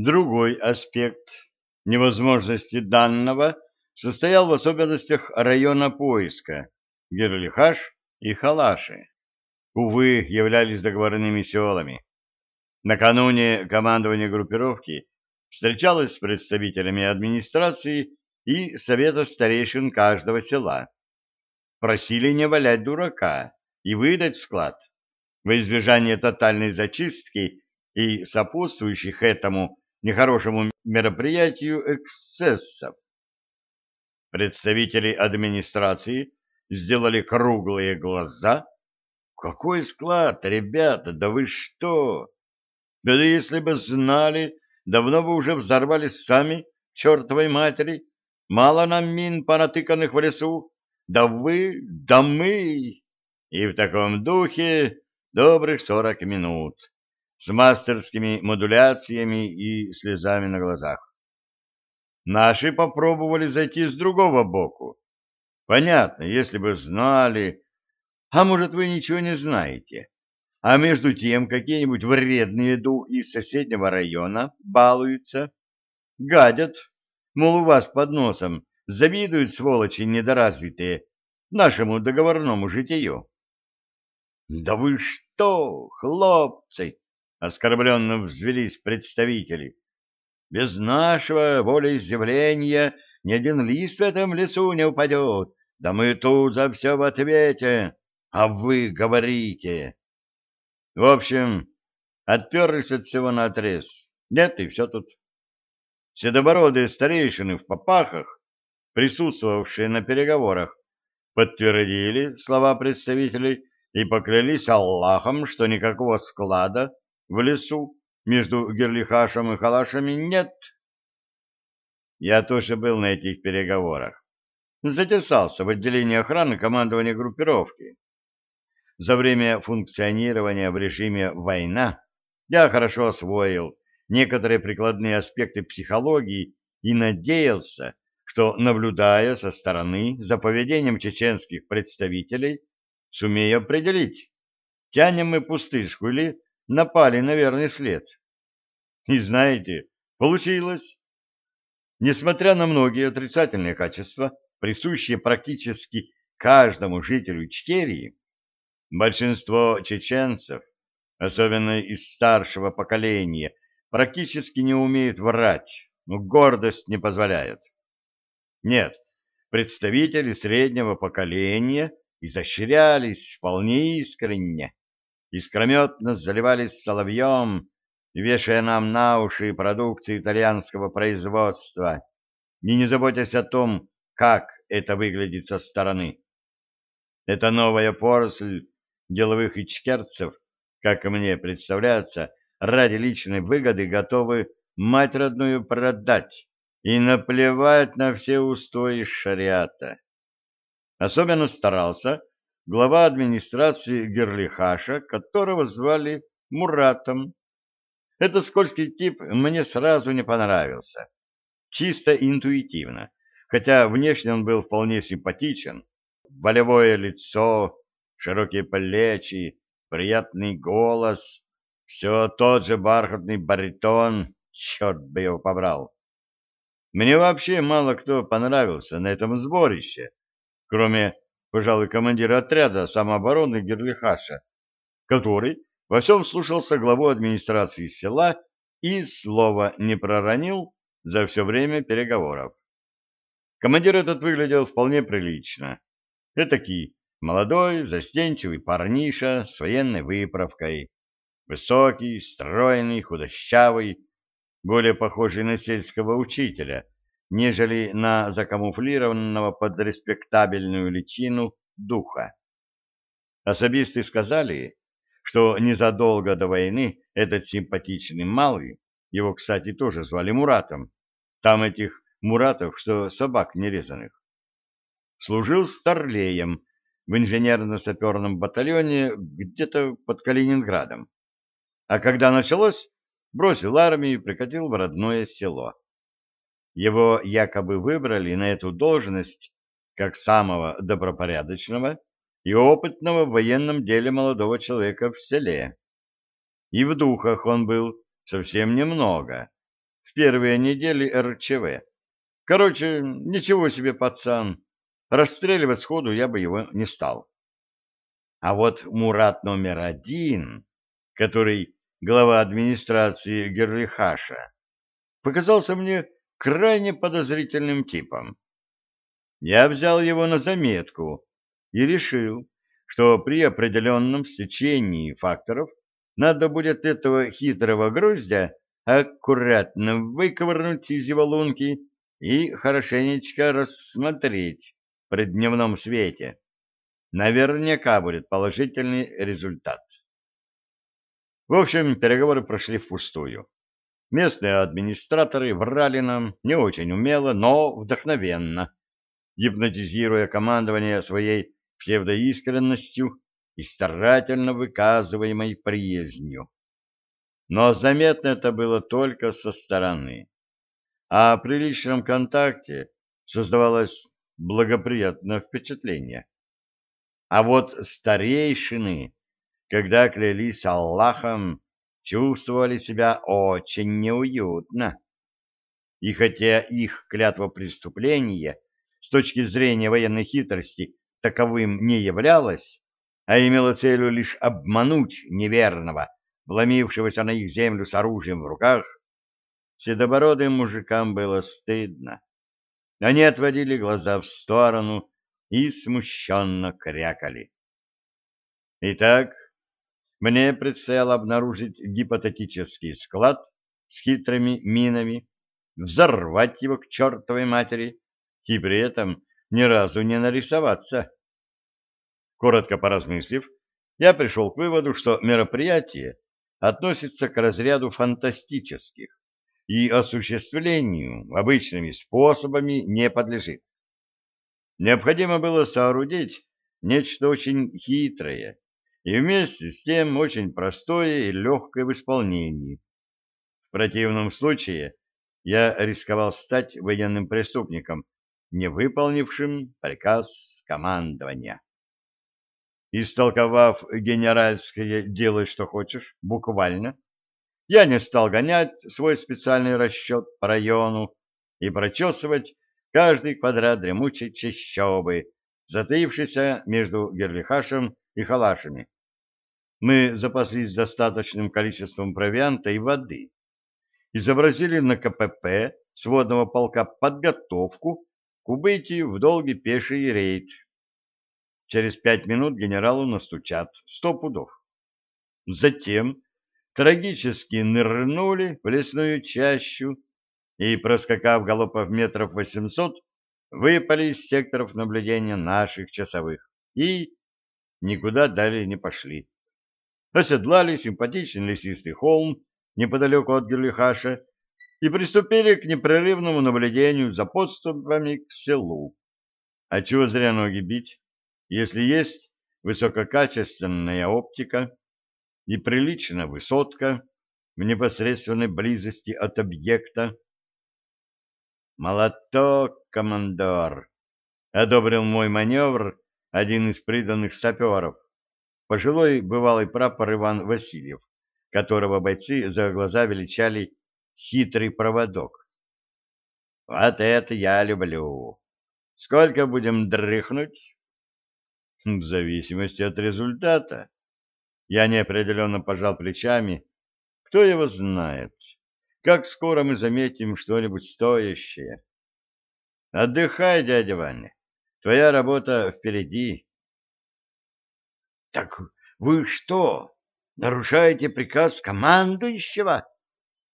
Другой аспект невозможности данного состоял в особенностях района поиска Герлихаш и Халаши. Увы, являлись договорными селами. Накануне командование группировки встречалось с представителями администрации и совета старейшин каждого села. Просили не валять дурака и выдать склад во избежание тотальной зачистки и сопутствующих этому нехорошему мероприятию эксцессов. Представители администрации сделали круглые глаза. «Какой склад, ребята, да вы что? Да если бы знали, давно бы уже взорвались сами, чертовой матери. Мало нам мин, понатыканных в лесу. Да вы, да мы!» И в таком духе добрых сорок минут с мастерскими модуляциями и слезами на глазах. Наши попробовали зайти с другого боку. Понятно, если бы знали, а может вы ничего не знаете. А между тем какие-нибудь вредные духи из соседнего района балуются, гадят, мол, у вас под носом завидуют сволочи недоразвитые нашему договорному житию. Да вы что, хлопцы! Оскорбленно взвелись представители. Без нашего волеизъявления ни один лист в этом лесу не упадет. Да мы тут за все в ответе, а вы говорите. В общем, отперлись от всего наотрез. Нет, и все тут. Седобородые старейшины в попахах, присутствовавшие на переговорах, подтвердили слова представителей и поклялись Аллахом, что никакого склада в лесу между Герлихашем и Халашами нет. Я тоже был на этих переговорах. Затесался в отделении охраны командования группировки. За время функционирования в режиме «война» я хорошо освоил некоторые прикладные аспекты психологии и надеялся, что, наблюдая со стороны за поведением чеченских представителей, сумею определить, тянем мы пустышку или напали на верный след. И знаете, получилось. Несмотря на многие отрицательные качества, присущие практически каждому жителю Ичкерии, большинство чеченцев, особенно из старшего поколения, практически не умеют врать, но гордость не позволяет. Нет, представители среднего поколения изощрялись вполне искренне, искрометно заливались соловьем, вешая нам на уши продукции итальянского производства, и не заботясь о том, как это выглядит со стороны. Это новая поросль деловых ичкерцев, как мне представляется, ради личной выгоды готовы мать родную продать и наплевать на все устои шариата. Особенно старался глава администрации Герлихаша, которого звали Муратом. Этот скользкий тип мне сразу не понравился. Чисто интуитивно, хотя внешне он был вполне симпатичен. Волевое лицо, широкие плечи, приятный голос, все тот же бархатный баритон, черт бы его побрал. Мне вообще мало кто понравился на этом сборище, кроме, пожалуй, командира отряда самообороны Герлихаша, который во всем слушался главу администрации села и слова не проронил за все время переговоров. Командир этот выглядел вполне прилично. Этакий молодой, застенчивый парниша с военной выправкой. Высокий, стройный, худощавый, более похожий на сельского учителя — нежели на закамуфлированного под респектабельную личину духа. Особисты сказали, что незадолго до войны этот симпатичный малый, его, кстати, тоже звали Муратом, там этих Муратов, что собак нерезанных, служил старлеем в инженерно-саперном батальоне где-то под Калининградом. А когда началось, бросил армию и прикатил в родное село. Его якобы выбрали на эту должность как самого добропорядочного и опытного в военном деле молодого человека в селе. И в духах он был совсем немного, в первые недели РЧВ. Короче, ничего себе пацан. Расстреливать сходу я бы его не стал. А вот Мурат номер один, который глава администрации Герлихаша, показался мне крайне подозрительным типом. Я взял его на заметку и решил, что при определенном стечении факторов надо будет этого хитрого груздя аккуратно выковырнуть из его лунки и хорошенечко рассмотреть при дневном свете. Наверняка будет положительный результат. В общем, переговоры прошли впустую. Местные администраторы врали нам не очень умело, но вдохновенно, гипнотизируя командование своей псевдоискренностью и старательно выказываемой приязнью. Но заметно это было только со стороны. А при личном контакте создавалось благоприятное впечатление. А вот старейшины, когда клялись Аллахом, чувствовали себя очень неуютно. И хотя их клятва преступления с точки зрения военной хитрости таковым не являлась, а имела целью лишь обмануть неверного, вломившегося на их землю с оружием в руках, седобородым мужикам было стыдно. Они отводили глаза в сторону и смущенно крякали. Итак, мне предстояло обнаружить гипотетический склад с хитрыми минами, взорвать его к чертовой матери и при этом ни разу не нарисоваться. Коротко поразмыслив, я пришел к выводу, что мероприятие относится к разряду фантастических и осуществлению обычными способами не подлежит. Необходимо было соорудить нечто очень хитрое и вместе с тем очень простое и легкое в исполнении. В противном случае я рисковал стать военным преступником, не выполнившим приказ командования. Истолковав генеральское «делай, что хочешь» буквально, я не стал гонять свой специальный расчет по району и прочесывать каждый квадрат дремучей чащобы, затаившейся между Герлихашем и Халашами. Мы запаслись достаточным количеством провианта и воды, изобразили на КПП сводного полка подготовку к убытию в долгий пеший рейд. Через пять минут генералу настучат сто пудов. Затем трагически нырнули в лесную чащу и, проскакав галопов метров восемьсот, выпали из секторов наблюдения наших часовых и никуда далее не пошли. Оседлали симпатичный лесистый холм неподалеку от Герлихаша и приступили к непрерывному наблюдению за подступами к селу. А чего зря ноги бить, если есть высококачественная оптика, и приличная высотка в непосредственной близости от объекта. «Молоток, командор!» — одобрил мой маневр один из приданных саперов, пожилой бывалый прапор Иван Васильев, которого бойцы за глаза величали «хитрый проводок». «Вот это я люблю! Сколько будем дрыхнуть?» «В зависимости от результата», я неопределенно пожал плечами. Кто его знает? Как скоро мы заметим что-нибудь стоящее? Отдыхай, дядя Ваня. Твоя работа впереди. Так вы что, нарушаете приказ командующего?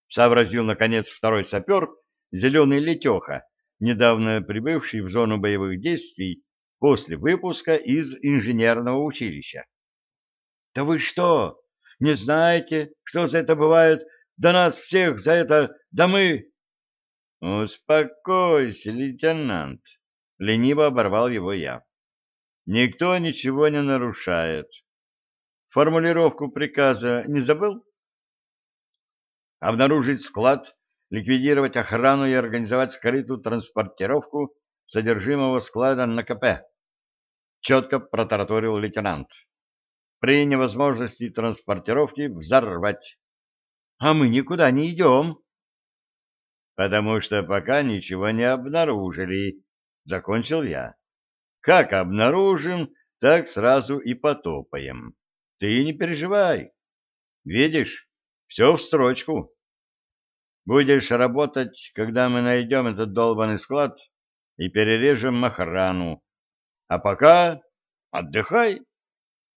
Сообразил, наконец, второй сапер, зеленый летеха, недавно прибывший в зону боевых действий после выпуска из инженерного училища. Да вы что, не знаете, что за это бывает? Да нас всех за это, да мы... Успокойся, лейтенант, лениво оборвал его я. Никто ничего не нарушает. Формулировку приказа не забыл? Обнаружить склад, ликвидировать охрану и организовать скрытую транспортировку содержимого склада на КП. Четко протараторил лейтенант при невозможности транспортировки взорвать. — А мы никуда не идем. потому что пока ничего не обнаружили, — закончил я. Как обнаружим, так сразу и потопаем. Ты не переживай. Видишь, все в строчку. Будешь работать, когда мы найдем этот долбанный склад и перережем охрану. А пока отдыхай.